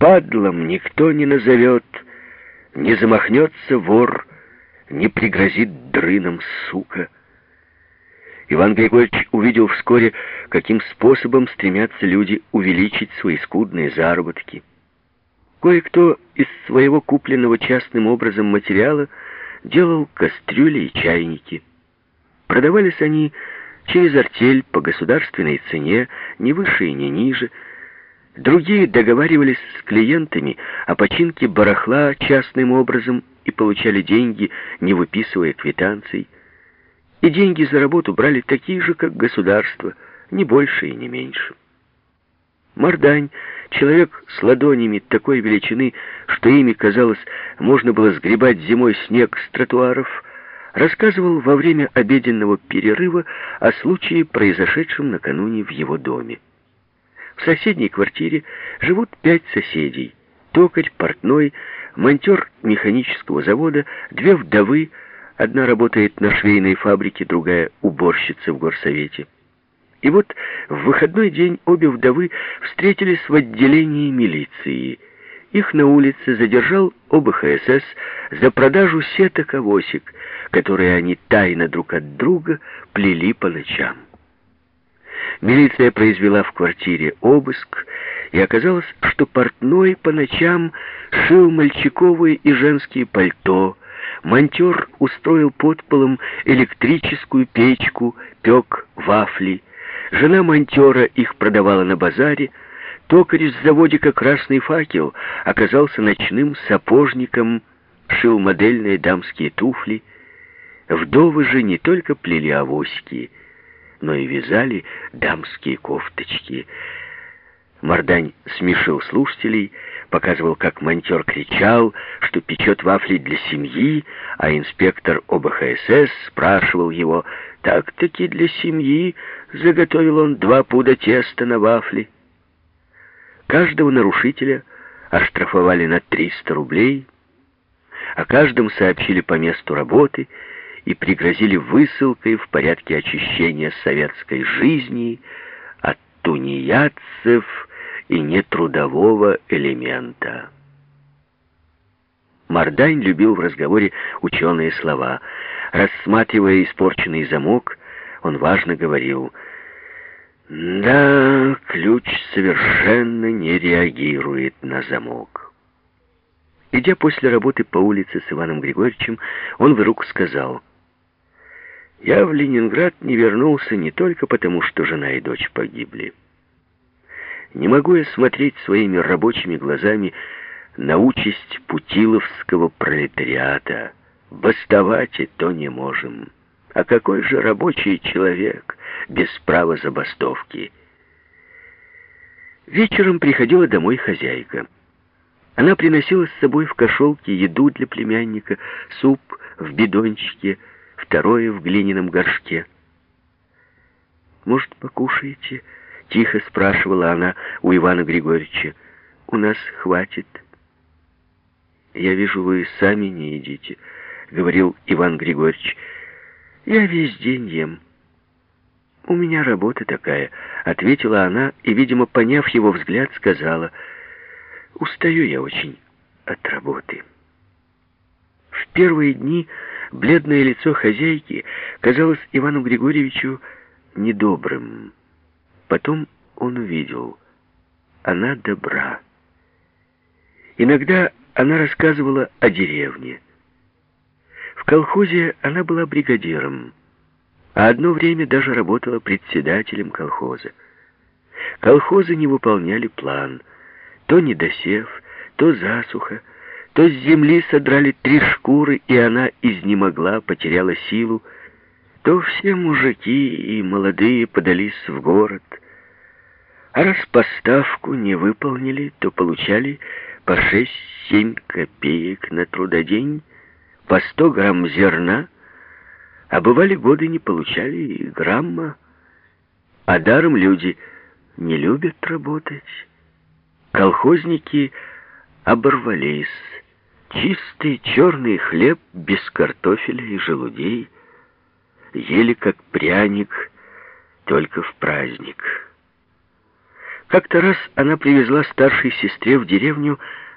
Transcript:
падлом никто не назовет, не замахнется вор, не пригрозит дрыном сука. Иван Григорьевич увидел вскоре, каким способом стремятся люди увеличить свои скудные заработки. Кое-кто из своего купленного частным образом материала делал кастрюли и чайники. Продавались они через артель по государственной цене, не выше и не ниже. Другие договаривались с клиентами о починке барахла частным образом и получали деньги, не выписывая квитанций. И деньги за работу брали такие же, как государство, не больше и не меньше. Мордань, человек с ладонями такой величины, что ими, казалось, можно было сгребать зимой снег с тротуаров, рассказывал во время обеденного перерыва о случае, произошедшем накануне в его доме. В соседней квартире живут пять соседей. Токарь, портной, монтер механического завода, две вдовы, одна работает на швейной фабрике, другая уборщица в горсовете. И вот в выходной день обе вдовы встретились в отделении милиции. Их на улице задержал ОБХСС за продажу сеток авосик, которые они тайно друг от друга плели по ночам. Милиция произвела в квартире обыск, и оказалось, что портной по ночам шил мальчиковые и женские пальто, монтер устроил под полом электрическую печку, пек вафли, Жена монтера их продавала на базаре. Токарь из заводика «Красный факел» оказался ночным сапожником, шил модельные дамские туфли. Вдовы же не только плели авоськи, но и вязали дамские кофточки. Мордань смешил слушателей, показывал, как монтер кричал, что печет вафли для семьи, а инспектор ОБХСС спрашивал его, так-таки для семьи заготовил он два пуда теста на вафли. Каждого нарушителя оштрафовали на 300 рублей, о каждом сообщили по месту работы и пригрозили высылкой в порядке очищения советской жизни от тунеядцев и нетрудового элемента. Мордань любил в разговоре ученые слова. Рассматривая испорченный замок, он важно говорил, «Да, ключ совершенно не реагирует на замок». Идя после работы по улице с Иваном Григорьевичем, он вдруг сказал, «Я в Ленинград не вернулся не только потому, что жена и дочь погибли. Не могу я смотреть своими рабочими глазами на участь путиловского пролетариата. Бастовать и то не можем. А какой же рабочий человек без права забастовки? Вечером приходила домой хозяйка. Она приносила с собой в кошелке еду для племянника, суп в бидончике, второе в глиняном горшке. «Может, покушаете?» Тихо спрашивала она у Ивана Григорьевича. «У нас хватит». «Я вижу, вы сами не едите», — говорил Иван Григорьевич. «Я весь день ем». «У меня работа такая», — ответила она и, видимо, поняв его взгляд, сказала. «Устаю я очень от работы». В первые дни бледное лицо хозяйки казалось Ивану Григорьевичу недобрым. Потом он увидел, она добра. Иногда она рассказывала о деревне. В колхозе она была бригадиром, а одно время даже работала председателем колхоза. Колхозы не выполняли план. То недосев, то засуха, то с земли содрали три шкуры, и она изнемогла, потеряла силу, то все мужики и молодые подались в город. А раз поставку не выполнили, то получали по 6-7 копеек на трудодень, по 100 грамм зерна, а бывали годы не получали и грамма. А даром люди не любят работать. Колхозники оборвались. Чистый черный хлеб без картофеля и желудей — ели как пряник, только в праздник. Как-то раз она привезла старшей сестре в деревню